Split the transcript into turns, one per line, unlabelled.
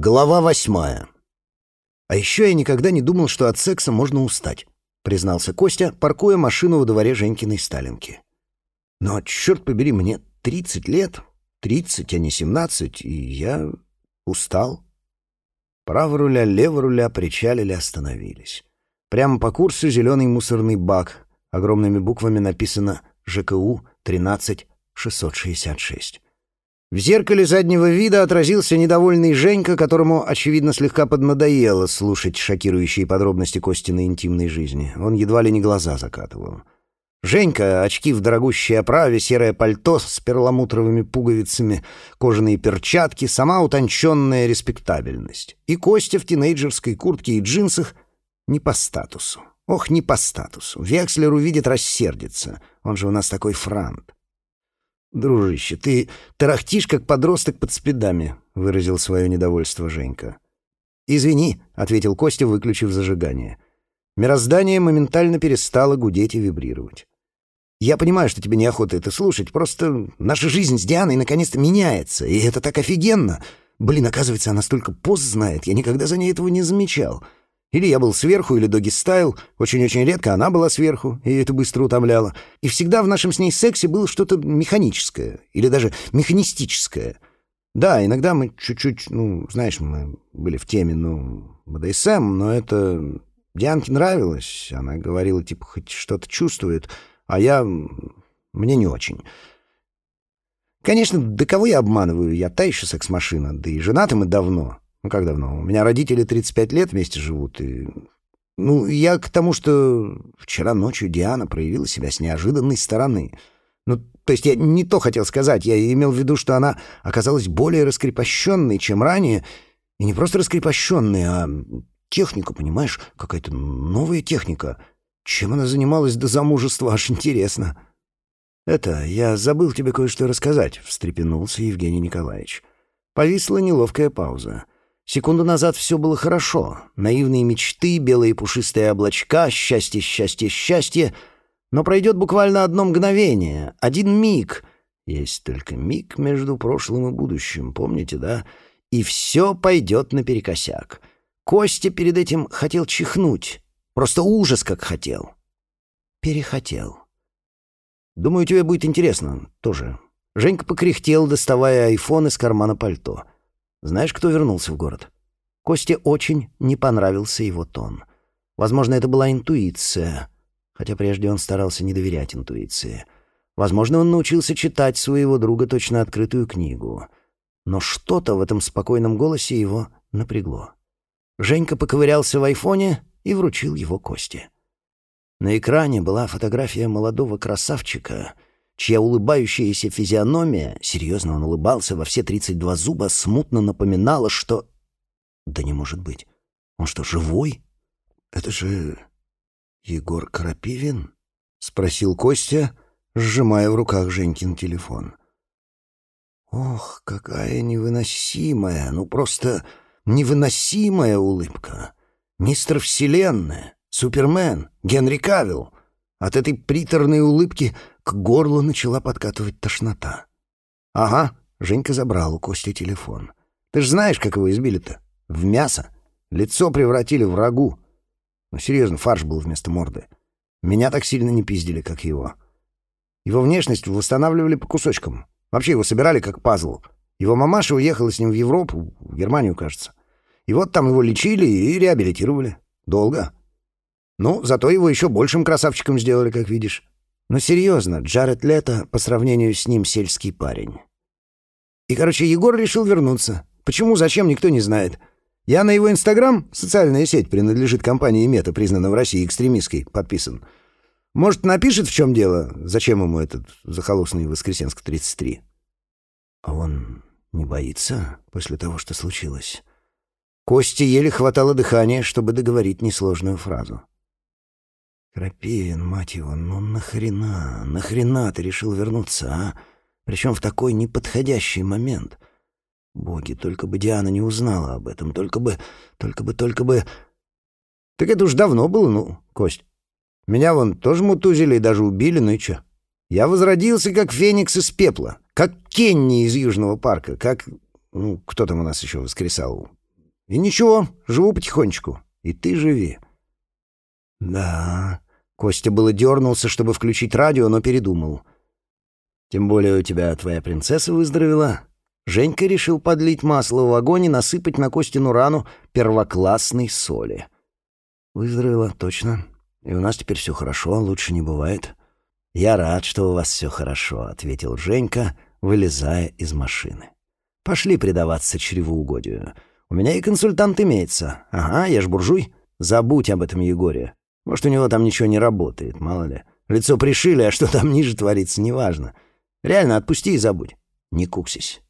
Глава восьмая. А еще я никогда не думал, что от секса можно устать, признался Костя, паркуя машину во дворе Женькиной Сталинки. Но, черт побери, мне тридцать лет, тридцать, а не семнадцать, и я устал. Право руля, лево руля причалили, остановились. Прямо по курсу зеленый мусорный бак. Огромными буквами написано «ЖКУ 13666». В зеркале заднего вида отразился недовольный Женька, которому, очевидно, слегка поднадоело слушать шокирующие подробности Костиной интимной жизни. Он едва ли не глаза закатывал. Женька, очки в дорогущей оправе, серое пальто с перламутровыми пуговицами, кожаные перчатки, сама утонченная респектабельность. И Костя в тинейджерской куртке и джинсах не по статусу. Ох, не по статусу. Векслер увидит, рассердится. Он же у нас такой франт. «Дружище, ты тарахтишь, как подросток под спидами», — выразил свое недовольство Женька. «Извини», — ответил Костя, выключив зажигание. Мироздание моментально перестало гудеть и вибрировать. «Я понимаю, что тебе неохота это слушать, просто наша жизнь с Дианой наконец-то меняется, и это так офигенно. Блин, оказывается, она столько пост знает, я никогда за ней этого не замечал». Или я был сверху, или доги стайл. Очень-очень редко она была сверху, и это быстро утомляло. И всегда в нашем с ней сексе было что-то механическое, или даже механистическое. Да, иногда мы чуть-чуть, ну, знаешь, мы были в теме, ну, БДСМ, но это Дианке нравилось. Она говорила, типа, хоть что-то чувствует, а я... мне не очень. Конечно, до кого я обманываю? Я та еще секс-машина, да и женаты мы давно. Ну, как давно? У меня родители 35 лет вместе живут, и... Ну, я к тому, что вчера ночью Диана проявила себя с неожиданной стороны. Ну, то есть я не то хотел сказать, я имел в виду, что она оказалась более раскрепощенной, чем ранее, и не просто раскрепощенной, а техника, понимаешь, какая-то новая техника. Чем она занималась до замужества, аж интересно. «Это, я забыл тебе кое-что рассказать», — встрепенулся Евгений Николаевич. Повисла неловкая пауза. Секунду назад все было хорошо. Наивные мечты, белые пушистые облачка, счастье, счастье, счастье. Но пройдет буквально одно мгновение, один миг. Есть только миг между прошлым и будущим, помните, да? И все пойдет наперекосяк. Костя перед этим хотел чихнуть. Просто ужас как хотел. Перехотел. Думаю, тебе будет интересно тоже. Женька покряхтел, доставая айфон из кармана пальто. — знаешь, кто вернулся в город? Косте очень не понравился его тон. Возможно, это была интуиция, хотя прежде он старался не доверять интуиции. Возможно, он научился читать своего друга точно открытую книгу. Но что-то в этом спокойном голосе его напрягло. Женька поковырялся в айфоне и вручил его Косте. На экране была фотография молодого красавчика — чья улыбающаяся физиономия, серьезно он улыбался во все тридцать два зуба, смутно напоминала, что... Да не может быть. Он что, живой? Это же Егор Крапивин? Спросил Костя, сжимая в руках Женькин телефон. Ох, какая невыносимая, ну просто невыносимая улыбка. Мистер Вселенная, Супермен, Генри Кавилл. От этой приторной улыбки к горлу начала подкатывать тошнота. «Ага», — Женька забрал у Кости телефон. «Ты ж знаешь, как его избили-то? В мясо. Лицо превратили в рагу. Ну, серьезно, фарш был вместо морды. Меня так сильно не пиздили, как его. Его внешность восстанавливали по кусочкам. Вообще его собирали как пазл. Его мамаша уехала с ним в Европу, в Германию, кажется. И вот там его лечили и реабилитировали. Долго. Ну, зато его еще большим красавчиком сделали, как видишь. Но серьезно, Джаред Лето по сравнению с ним сельский парень. И, короче, Егор решил вернуться. Почему, зачем, никто не знает. Я на его Инстаграм, социальная сеть, принадлежит компании Мета, признанной в России экстремистской, подписан. Может, напишет, в чем дело, зачем ему этот захолустный Воскресенск-33? А он не боится после того, что случилось? Кости еле хватало дыхания, чтобы договорить несложную фразу. Крапивин, мать его, ну нахрена, нахрена ты решил вернуться, а? Причем в такой неподходящий момент. Боги, только бы Диана не узнала об этом, только бы, только бы, только бы... Так это уж давно было, ну, Кость. Меня вон тоже мутузили и даже убили, ну и чё? Я возродился, как феникс из пепла, как Кенни из Южного парка, как... Ну, кто там у нас еще воскресал? И ничего, живу потихонечку. И ты живи. Да. Костя было дернулся, чтобы включить радио, но передумал. Тем более у тебя твоя принцесса выздоровела. Женька решил подлить масло в огонь и насыпать на Костину рану первоклассной соли. Выздоровела, точно. И у нас теперь все хорошо, лучше не бывает. Я рад, что у вас все хорошо, ответил Женька, вылезая из машины. Пошли предаваться чревоугодию. У меня и консультант имеется. Ага, я ж буржуй. Забудь об этом Егоре. Может, у него там ничего не работает, мало ли. Лицо пришили, а что там ниже творится, неважно. Реально, отпусти и забудь. Не куксись.